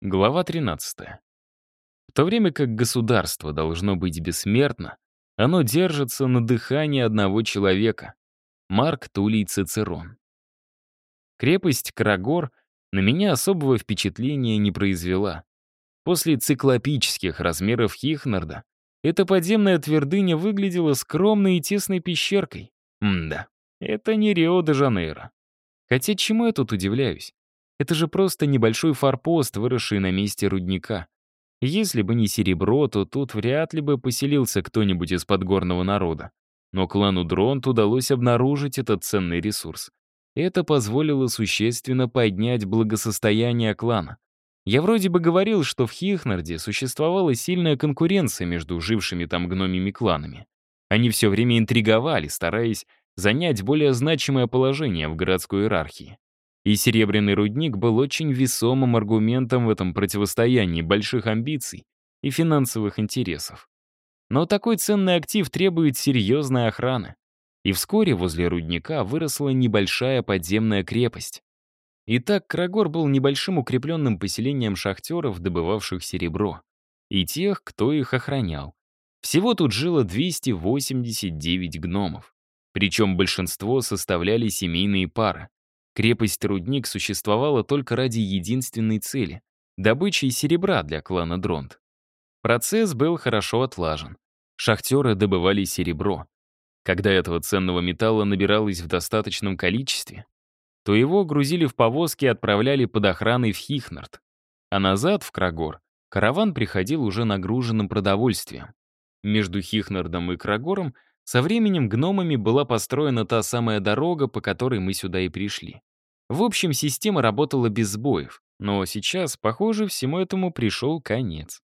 Глава 13. В то время как государство должно быть бессмертно, оно держится на дыхании одного человека — Марк Тулей Цицерон. Крепость Карагор на меня особого впечатления не произвела. После циклопических размеров Хихнарда эта подземная твердыня выглядела скромной и тесной пещеркой. М-да, это не Рио-де-Жанейро. Хотя чему я тут удивляюсь? Это же просто небольшой форпост, выросший на месте рудника. Если бы не серебро, то тут вряд ли бы поселился кто-нибудь из подгорного народа. Но клану Дронт удалось обнаружить этот ценный ресурс. Это позволило существенно поднять благосостояние клана. Я вроде бы говорил, что в Хихнарде существовала сильная конкуренция между жившими там гномими кланами. Они все время интриговали, стараясь занять более значимое положение в городской иерархии. И серебряный рудник был очень весомым аргументом в этом противостоянии больших амбиций и финансовых интересов. Но такой ценный актив требует серьезной охраны. И вскоре возле рудника выросла небольшая подземная крепость. Итак, Крагор был небольшим укрепленным поселением шахтеров, добывавших серебро, и тех, кто их охранял. Всего тут жило 289 гномов. Причем большинство составляли семейные пары. Крепость-рудник существовала только ради единственной цели — добычи серебра для клана Дронт. Процесс был хорошо отлажен. Шахтеры добывали серебро. Когда этого ценного металла набиралось в достаточном количестве, то его грузили в повозки и отправляли под охраной в Хихнард. А назад, в Крагор, караван приходил уже нагруженным продовольствием. Между Хихнардом и Крагором со временем гномами была построена та самая дорога, по которой мы сюда и пришли. В общем, система работала без сбоев, но сейчас, похоже, всему этому пришел конец.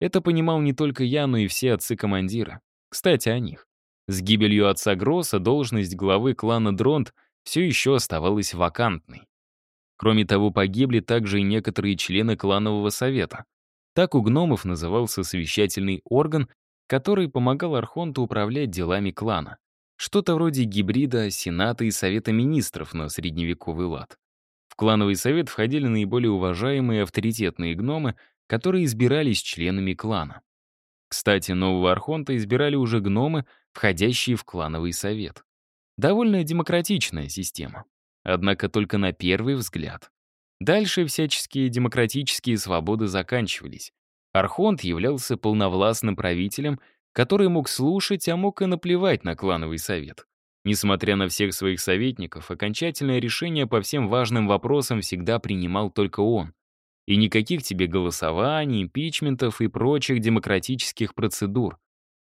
Это понимал не только я, но и все отцы командира. Кстати, о них. С гибелью отца Гросса должность главы клана Дронт все еще оставалась вакантной. Кроме того, погибли также и некоторые члены кланового совета. Так у гномов назывался совещательный орган, который помогал Архонту управлять делами клана. Что-то вроде гибрида Сената и Совета Министров на средневековый лад. В клановый совет входили наиболее уважаемые авторитетные гномы, которые избирались членами клана. Кстати, нового Архонта избирали уже гномы, входящие в клановый совет. Довольно демократичная система. Однако только на первый взгляд. Дальше всяческие демократические свободы заканчивались. Архонт являлся полновластным правителем — который мог слушать, а мог и наплевать на клановый совет. Несмотря на всех своих советников, окончательное решение по всем важным вопросам всегда принимал только он. И никаких тебе голосований, импичментов и прочих демократических процедур.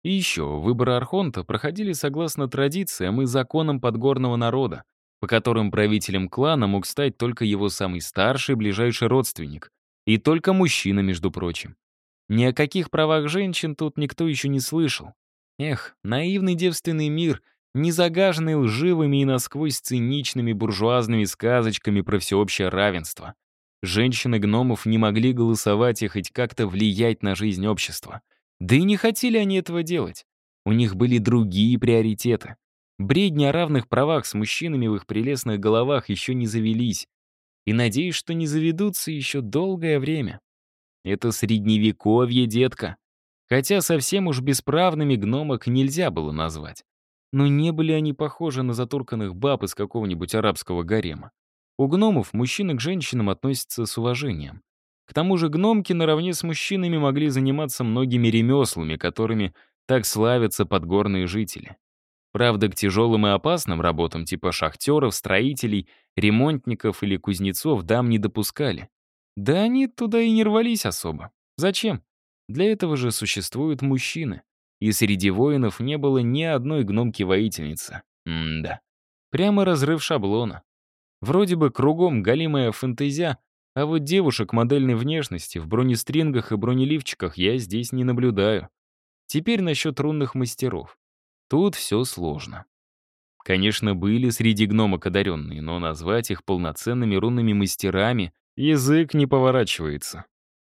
И еще, выборы Архонта проходили согласно традициям и законам подгорного народа, по которым правителем клана мог стать только его самый старший ближайший родственник. И только мужчина, между прочим. Ни о каких правах женщин тут никто еще не слышал. Эх, наивный девственный мир, не загаженный лживыми и насквозь циничными буржуазными сказочками про всеобщее равенство. Женщины-гномов не могли голосовать и хоть как-то влиять на жизнь общества. Да и не хотели они этого делать. У них были другие приоритеты. Бредни о равных правах с мужчинами в их прелестных головах еще не завелись. И надеюсь, что не заведутся еще долгое время. Это средневековье, детка. Хотя совсем уж бесправными гномок нельзя было назвать. Но не были они похожи на затурканных баб из какого-нибудь арабского гарема. У гномов мужчины к женщинам относятся с уважением. К тому же гномки наравне с мужчинами могли заниматься многими ремеслами, которыми так славятся подгорные жители. Правда, к тяжелым и опасным работам типа шахтеров, строителей, ремонтников или кузнецов дам не допускали. Да они туда и не рвались особо. Зачем? Для этого же существуют мужчины. И среди воинов не было ни одной гномки-воительницы. М-да. Прямо разрыв шаблона. Вроде бы кругом галимая фэнтезия, а вот девушек модельной внешности в бронестрингах и бронеливчиках я здесь не наблюдаю. Теперь насчет рунных мастеров. Тут все сложно. Конечно, были среди гномок одаренные, но назвать их полноценными рунными мастерами Язык не поворачивается.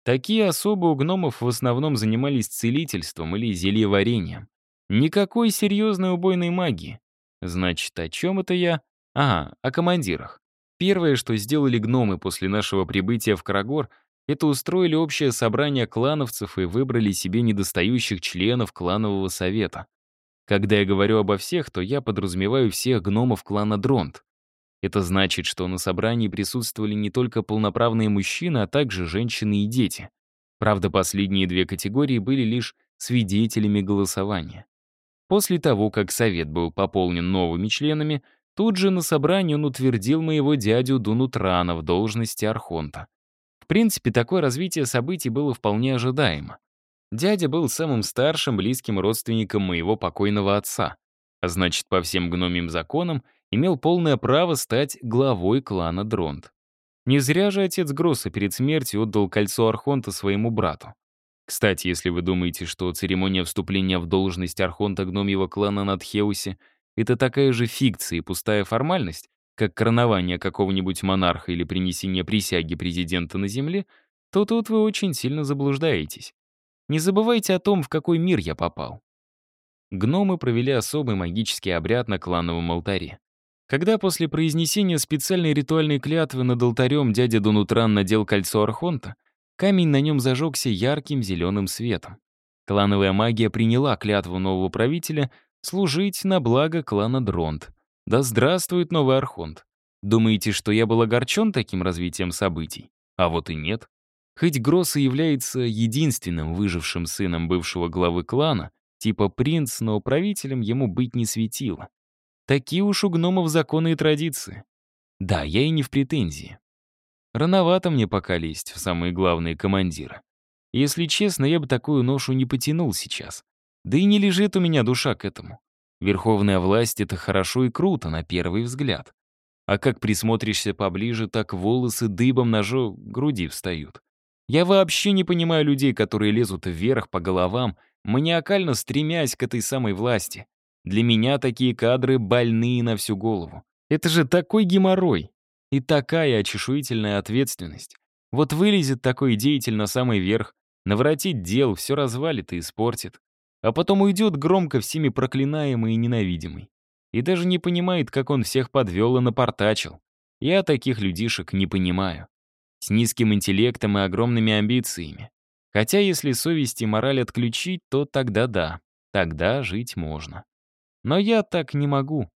Такие особы у гномов в основном занимались целительством или зельеварением. Никакой серьезной убойной магии. Значит, о чем это я? Ага, о командирах. Первое, что сделали гномы после нашего прибытия в Карагор, Это устроили общее собрание клановцев и выбрали себе недостающих членов кланового совета. Когда я говорю обо всех, то я подразумеваю всех гномов клана Дронт. Это значит, что на собрании присутствовали не только полноправные мужчины, а также женщины и дети. Правда, последние две категории были лишь свидетелями голосования. После того, как совет был пополнен новыми членами, тут же на собрании он утвердил моего дядю Дунутрана в должности архонта. В принципе, такое развитие событий было вполне ожидаемо. Дядя был самым старшим близким родственником моего покойного отца, а значит, по всем гномим законам имел полное право стать главой клана Дронт. Не зря же отец Гросса перед смертью отдал кольцо Архонта своему брату. Кстати, если вы думаете, что церемония вступления в должность Архонта гномьего клана над Хеусе — это такая же фикция и пустая формальность, как коронование какого-нибудь монарха или принесение присяги президента на земле, то тут вы очень сильно заблуждаетесь. Не забывайте о том, в какой мир я попал. Гномы провели особый магический обряд на клановом алтаре. Когда после произнесения специальной ритуальной клятвы над алтарем дядя Дунутран надел кольцо Архонта, камень на нем зажегся ярким зеленым светом. Клановая магия приняла клятву нового правителя служить на благо клана Дронт. Да здравствует новый Архонт. Думаете, что я был огорчен таким развитием событий? А вот и нет. Хоть Гросс и является единственным выжившим сыном бывшего главы клана, типа принц, но правителем ему быть не светило. Такие уж у гномов законы и традиции. Да, я и не в претензии. Рановато мне пока лезть в самые главные командиры. Если честно, я бы такую ношу не потянул сейчас. Да и не лежит у меня душа к этому. Верховная власть — это хорошо и круто, на первый взгляд. А как присмотришься поближе, так волосы дыбом на жо... груди встают. Я вообще не понимаю людей, которые лезут вверх по головам, маниакально стремясь к этой самой власти. Для меня такие кадры больные на всю голову. Это же такой геморрой. И такая очешуительная ответственность. Вот вылезет такой деятель на самый верх, наворотит дел, все развалит и испортит. А потом уйдет громко всеми проклинаемый и ненавидимый. И даже не понимает, как он всех подвел и напортачил. Я таких людишек не понимаю. С низким интеллектом и огромными амбициями. Хотя если совесть и мораль отключить, то тогда да, тогда жить можно. Но я так не могу.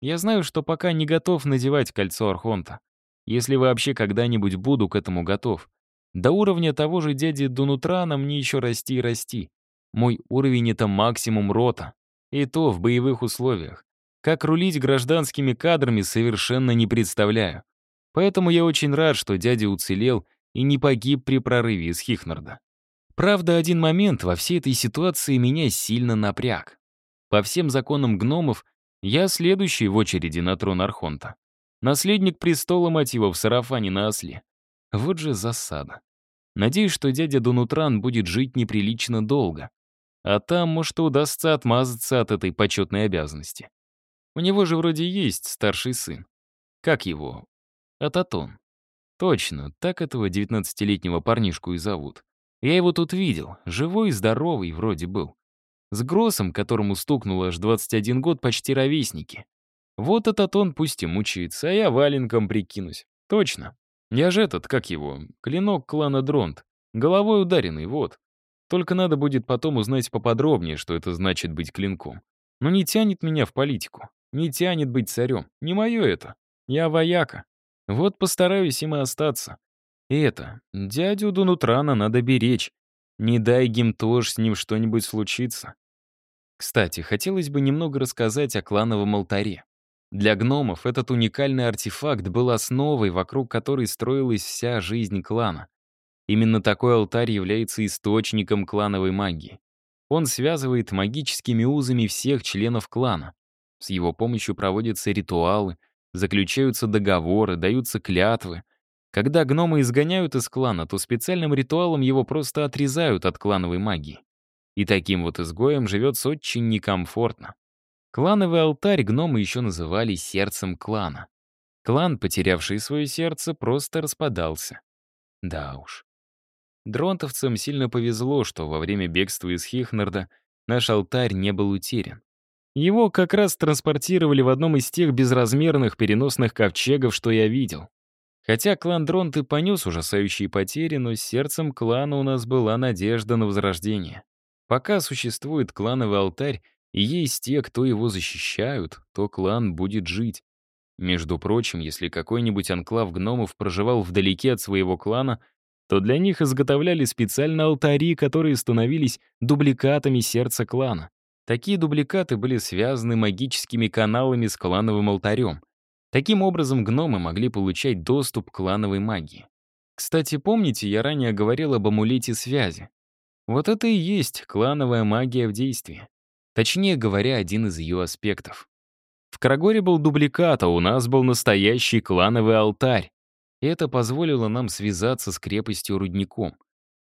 Я знаю, что пока не готов надевать кольцо Архонта. Если вообще когда-нибудь буду к этому готов. До уровня того же дяди Дунутрана мне еще расти и расти. Мой уровень — это максимум рота. И то в боевых условиях. Как рулить гражданскими кадрами совершенно не представляю. Поэтому я очень рад, что дядя уцелел и не погиб при прорыве из Хихнарда. Правда, один момент во всей этой ситуации меня сильно напряг. По всем законам гномов, я следующий в очереди на трон Архонта. Наследник престола мотива в сарафане на осле. Вот же засада. Надеюсь, что дядя Дунутран будет жить неприлично долго. А там, может, удастся отмазаться от этой почетной обязанности. У него же вроде есть старший сын. Как его? Ататон. Точно, так этого 19-летнего парнишку и зовут. Я его тут видел, живой и здоровый вроде был. С Гроссом, которому стукнуло аж 21 год, почти ровесники. Вот этот он пусть и мучается, а я валенком прикинусь. Точно. Я же этот, как его, клинок клана Дронт. Головой ударенный, вот. Только надо будет потом узнать поподробнее, что это значит быть клинком. Но не тянет меня в политику. Не тянет быть царем. Не мое это. Я вояка. Вот постараюсь им и остаться. И это, дядю Дунутрана надо беречь. Не дай Гимтош с ним что-нибудь случиться. Кстати, хотелось бы немного рассказать о клановом алтаре. Для гномов этот уникальный артефакт был основой, вокруг которой строилась вся жизнь клана. Именно такой алтарь является источником клановой магии. Он связывает магическими узами всех членов клана. С его помощью проводятся ритуалы, заключаются договоры, даются клятвы, когда гномы изгоняют из клана, то специальным ритуалом его просто отрезают от клановой магии. И таким вот изгоем живется очень некомфортно. Клановый алтарь гномы еще называли сердцем клана. Клан, потерявший свое сердце, просто распадался. Да уж. Дронтовцам сильно повезло, что во время бегства из Хихнарда наш алтарь не был утерян. Его как раз транспортировали в одном из тех безразмерных переносных ковчегов, что я видел. Хотя клан Дронт и понес ужасающие потери, но сердцем клана у нас была надежда на возрождение. Пока существует клановый алтарь, и есть те, кто его защищают, то клан будет жить. Между прочим, если какой-нибудь анклав гномов проживал вдалеке от своего клана, то для них изготовляли специально алтари, которые становились дубликатами сердца клана. Такие дубликаты были связаны магическими каналами с клановым алтарем. Таким образом, гномы могли получать доступ к клановой магии. Кстати, помните, я ранее говорил об амулете связи? Вот это и есть клановая магия в действии. Точнее говоря, один из ее аспектов. В Карагоре был дубликат, а у нас был настоящий клановый алтарь. И это позволило нам связаться с крепостью рудником.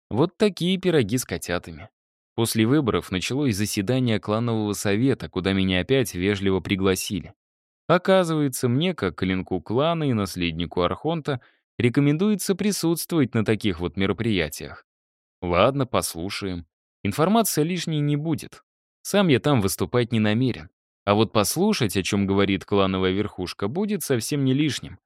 Вот такие пироги с котятами. После выборов началось заседание кланового совета, куда меня опять вежливо пригласили. Оказывается, мне, как клинку клана и наследнику Архонта, рекомендуется присутствовать на таких вот мероприятиях. Ладно, послушаем. Информация лишней не будет. Сам я там выступать не намерен. А вот послушать, о чем говорит клановая верхушка, будет совсем не лишним.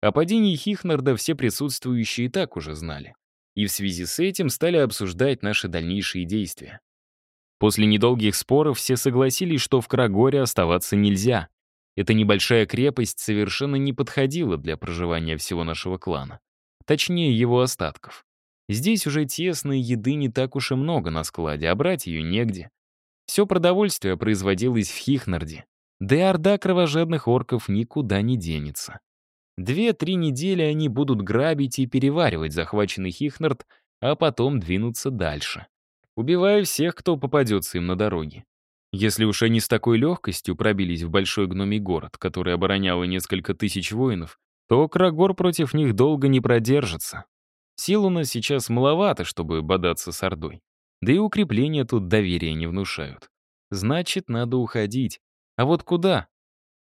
О падении Хихнарда все присутствующие и так уже знали. И в связи с этим стали обсуждать наши дальнейшие действия. После недолгих споров все согласились, что в Крагоре оставаться нельзя. Эта небольшая крепость совершенно не подходила для проживания всего нашего клана. Точнее, его остатков. Здесь уже тесно и еды не так уж и много на складе, а брать ее негде. Все продовольствие производилось в Хихнарде. Да и орда кровожадных орков никуда не денется. Две-три недели они будут грабить и переваривать захваченный Хихнард, а потом двинуться дальше. Убивая всех, кто попадется им на дороге. Если уж они с такой легкостью пробились в большой гномий город, который оборонял несколько тысяч воинов, то Крагор против них долго не продержится. Сил у нас сейчас маловато, чтобы бодаться с Ордой. Да и укрепления тут доверия не внушают. Значит, надо уходить. А вот куда?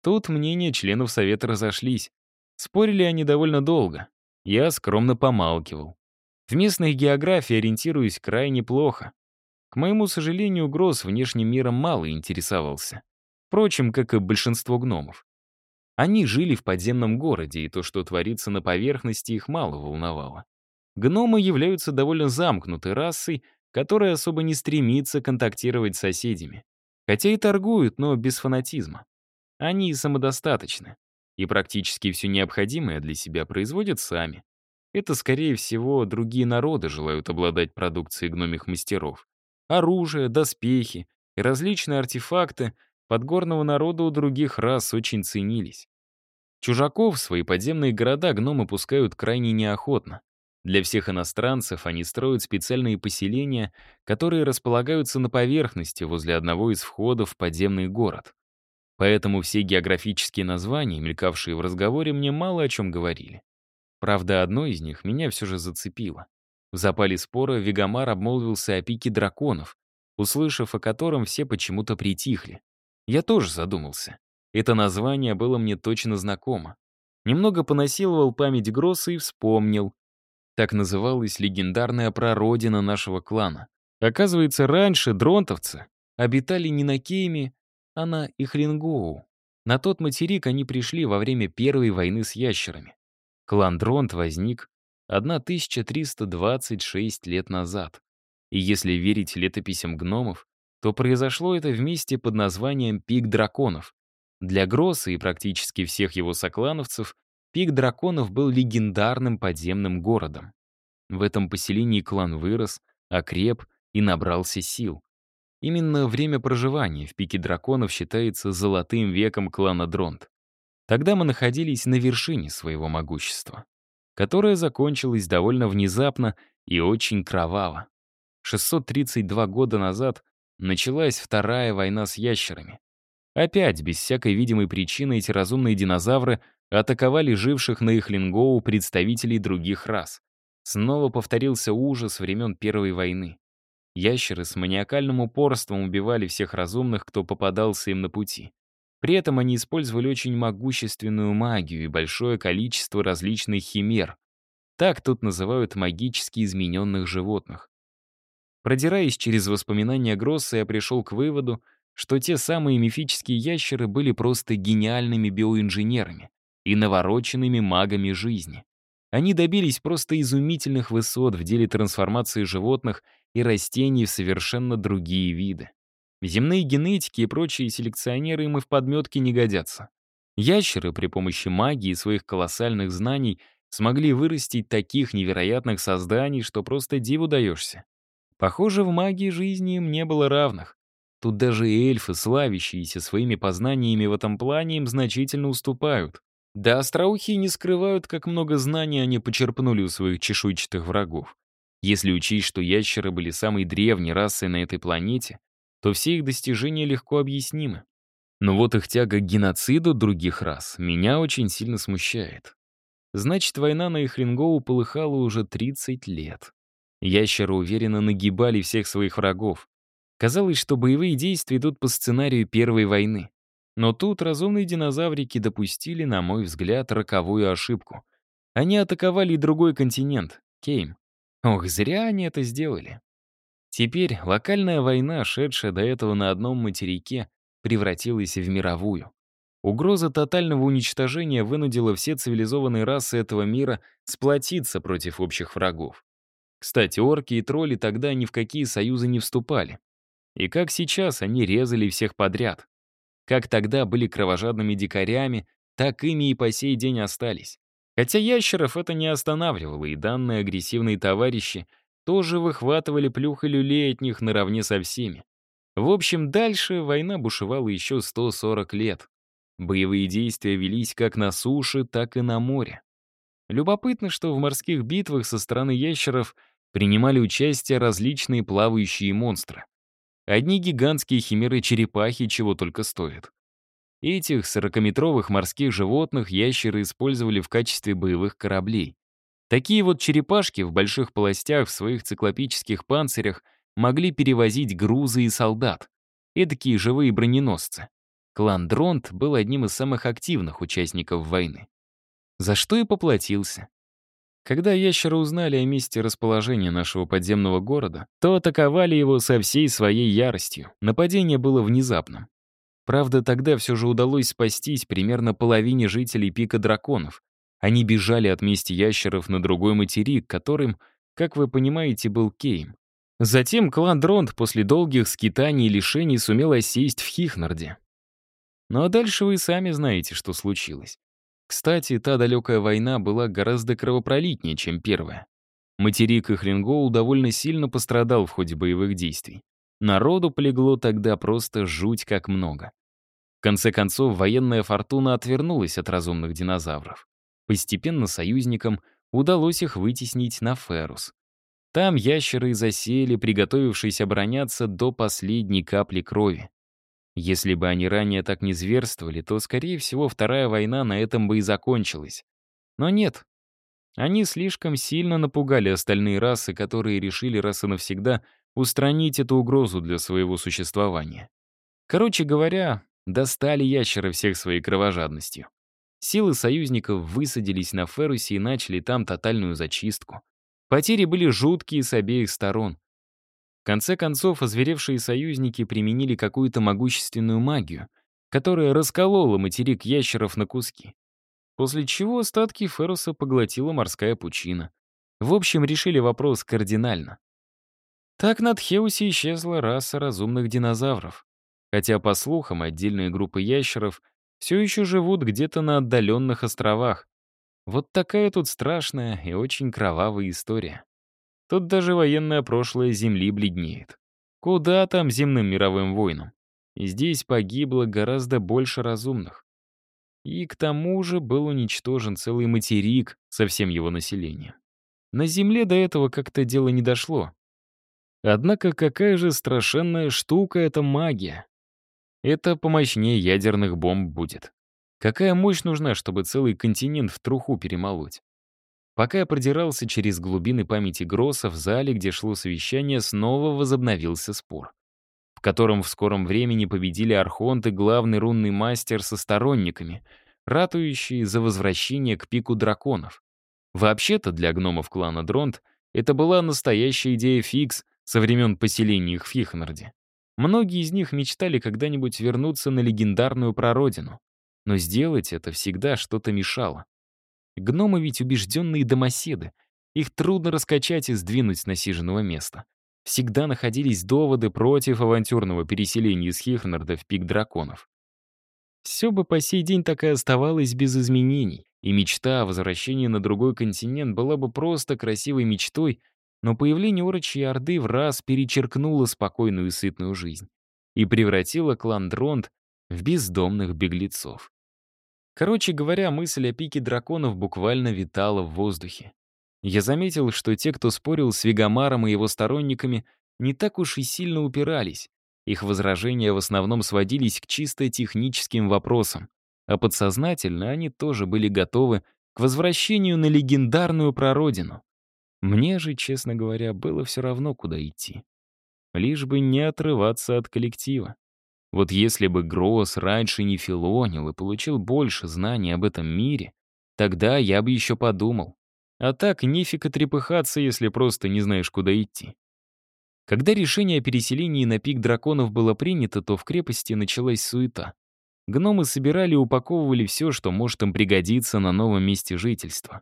Тут мнения членов Совета разошлись. Спорили они довольно долго. Я скромно помалкивал. В местной географии ориентируюсь крайне плохо. К моему сожалению, Гросс внешним миром мало интересовался. Впрочем, как и большинство гномов. Они жили в подземном городе, и то, что творится на поверхности, их мало волновало. Гномы являются довольно замкнутой расой, которая особо не стремится контактировать с соседями. Хотя и торгуют, но без фанатизма. Они самодостаточны и практически все необходимое для себя производят сами. Это, скорее всего, другие народы желают обладать продукцией гномих мастеров. Оружие, доспехи и различные артефакты подгорного народа у других рас очень ценились. Чужаков в свои подземные города гномы пускают крайне неохотно. Для всех иностранцев они строят специальные поселения, которые располагаются на поверхности возле одного из входов в подземный город. Поэтому все географические названия, мелькавшие в разговоре, мне мало о чем говорили. Правда, одно из них меня все же зацепило. В запале спора Вегамар обмолвился о пике драконов, услышав о котором все почему-то притихли. Я тоже задумался. Это название было мне точно знакомо. Немного понасиловал память Гросса и вспомнил. Так называлась легендарная прародина нашего клана. Оказывается, раньше дронтовцы обитали не на Кейме, а на Ихлингоу. На тот материк они пришли во время Первой войны с ящерами. Клан Дронт возник 1326 лет назад. И если верить летописям гномов, то произошло это вместе под названием «Пик драконов». Для Гросса и практически всех его соклановцев Пик драконов был легендарным подземным городом. В этом поселении клан вырос, окреп и набрался сил. Именно время проживания в пике драконов считается золотым веком клана Дронт. Тогда мы находились на вершине своего могущества, которое закончилось довольно внезапно и очень кроваво. 632 года назад началась Вторая война с ящерами. Опять, без всякой видимой причины, эти разумные динозавры атаковали живших на Ихлингоу представителей других рас. Снова повторился ужас времен Первой войны. Ящеры с маниакальным упорством убивали всех разумных, кто попадался им на пути. При этом они использовали очень могущественную магию и большое количество различных химер. Так тут называют магически измененных животных. Продираясь через воспоминания Гросса, я пришел к выводу, что те самые мифические ящеры были просто гениальными биоинженерами и навороченными магами жизни. Они добились просто изумительных высот в деле трансформации животных и растений в совершенно другие виды. Земные генетики и прочие селекционеры им и в подметке не годятся. Ящеры при помощи магии и своих колоссальных знаний смогли вырастить таких невероятных созданий, что просто диву даешься. Похоже, в магии жизни им не было равных. Тут даже эльфы, славящиеся своими познаниями в этом плане, им значительно уступают. Да остроухие не скрывают, как много знаний они почерпнули у своих чешуйчатых врагов. Если учесть, что ящеры были самой древней расой на этой планете, то все их достижения легко объяснимы. Но вот их тяга к геноциду других рас меня очень сильно смущает. Значит, война на Ихрингоу полыхала уже 30 лет. Ящеры уверенно нагибали всех своих врагов. Казалось, что боевые действия идут по сценарию Первой войны. Но тут разумные динозаврики допустили, на мой взгляд, роковую ошибку. Они атаковали другой континент — Кейм. Ох, зря они это сделали. Теперь локальная война, шедшая до этого на одном материке, превратилась в мировую. Угроза тотального уничтожения вынудила все цивилизованные расы этого мира сплотиться против общих врагов. Кстати, орки и тролли тогда ни в какие союзы не вступали. И как сейчас они резали всех подряд. Как тогда были кровожадными дикарями, так ими и по сей день остались. Хотя ящеров это не останавливало, и данные агрессивные товарищи тоже выхватывали плюх и люлей от них наравне со всеми. В общем, дальше война бушевала еще 140 лет. Боевые действия велись как на суше, так и на море. Любопытно, что в морских битвах со стороны ящеров принимали участие различные плавающие монстры. Одни гигантские химеры-черепахи чего только стоят. Этих сорокаметровых морских животных ящеры использовали в качестве боевых кораблей. Такие вот черепашки в больших полостях в своих циклопических панцирях могли перевозить грузы и солдат. Эдакие живые броненосцы. Клан Дронт был одним из самых активных участников войны. За что и поплатился. Когда ящеры узнали о месте расположения нашего подземного города, то атаковали его со всей своей яростью. Нападение было внезапным. Правда, тогда все же удалось спастись примерно половине жителей пика драконов. Они бежали от мести ящеров на другой материк, которым, как вы понимаете, был Кейм. Затем клан Дронт после долгих скитаний и лишений сумел осесть в Хихнарде. Ну а дальше вы сами знаете, что случилось. Кстати, та далекая война была гораздо кровопролитнее, чем первая. Материк Ихрингоу довольно сильно пострадал в ходе боевых действий. Народу полегло тогда просто жуть как много. В конце концов, военная фортуна отвернулась от разумных динозавров. Постепенно союзникам удалось их вытеснить на Ферус. Там ящеры засели, приготовившись обороняться до последней капли крови. Если бы они ранее так не зверствовали, то, скорее всего, Вторая война на этом бы и закончилась. Но нет. Они слишком сильно напугали остальные расы, которые решили раз и навсегда устранить эту угрозу для своего существования. Короче говоря, достали ящеры всех своей кровожадностью. Силы союзников высадились на Ферусе и начали там тотальную зачистку. Потери были жуткие с обеих сторон. В конце концов, озверевшие союзники применили какую-то могущественную магию, которая расколола материк ящеров на куски. После чего остатки Феруса поглотила морская пучина. В общем, решили вопрос кардинально. Так над Хеусе исчезла раса разумных динозавров. Хотя, по слухам, отдельные группы ящеров все еще живут где-то на отдаленных островах. Вот такая тут страшная и очень кровавая история. Тут даже военное прошлое Земли бледнеет. Куда там земным мировым войнам? Здесь погибло гораздо больше разумных. И к тому же был уничтожен целый материк со всем его населением. На Земле до этого как-то дело не дошло. Однако какая же страшенная штука эта магия. Это помощнее ядерных бомб будет. Какая мощь нужна, чтобы целый континент в труху перемолоть? Пока я продирался через глубины памяти Гросса, в зале, где шло совещание, снова возобновился спор, в котором в скором времени победили Архонт и главный рунный мастер со сторонниками, ратующие за возвращение к пику драконов. Вообще-то для гномов клана Дронт это была настоящая идея фикс со времен поселения их в Фихнарде. Многие из них мечтали когда-нибудь вернуться на легендарную прародину, но сделать это всегда что-то мешало. Гномы ведь убежденные домоседы. Их трудно раскачать и сдвинуть с насиженного места. Всегда находились доводы против авантюрного переселения из Хихнарда в пик драконов. Все бы по сей день так и оставалось без изменений, и мечта о возвращении на другой континент была бы просто красивой мечтой, но появление Орочьей Орды в раз перечеркнуло спокойную и сытную жизнь и превратило клан Дронт в бездомных беглецов. Короче говоря, мысль о пике драконов буквально витала в воздухе. Я заметил, что те, кто спорил с Вегамаром и его сторонниками, не так уж и сильно упирались. Их возражения в основном сводились к чисто техническим вопросам, а подсознательно они тоже были готовы к возвращению на легендарную прародину. Мне же, честно говоря, было все равно, куда идти. Лишь бы не отрываться от коллектива. Вот если бы Гросс раньше не филонил и получил больше знаний об этом мире, тогда я бы еще подумал. А так нефиг трепыхаться, если просто не знаешь, куда идти. Когда решение о переселении на пик драконов было принято, то в крепости началась суета. Гномы собирали и упаковывали все, что может им пригодиться на новом месте жительства.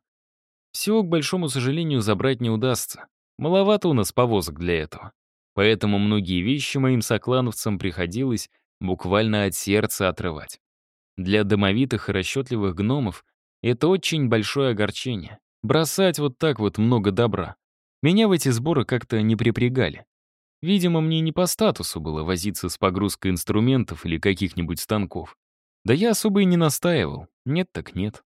Всего, к большому сожалению, забрать не удастся. Маловато у нас повозок для этого. Поэтому многие вещи моим соклановцам приходилось буквально от сердца отрывать. Для домовитых и расчетливых гномов это очень большое огорчение. Бросать вот так вот много добра. Меня в эти сборы как-то не припрягали. Видимо, мне не по статусу было возиться с погрузкой инструментов или каких-нибудь станков. Да я особо и не настаивал. Нет так нет.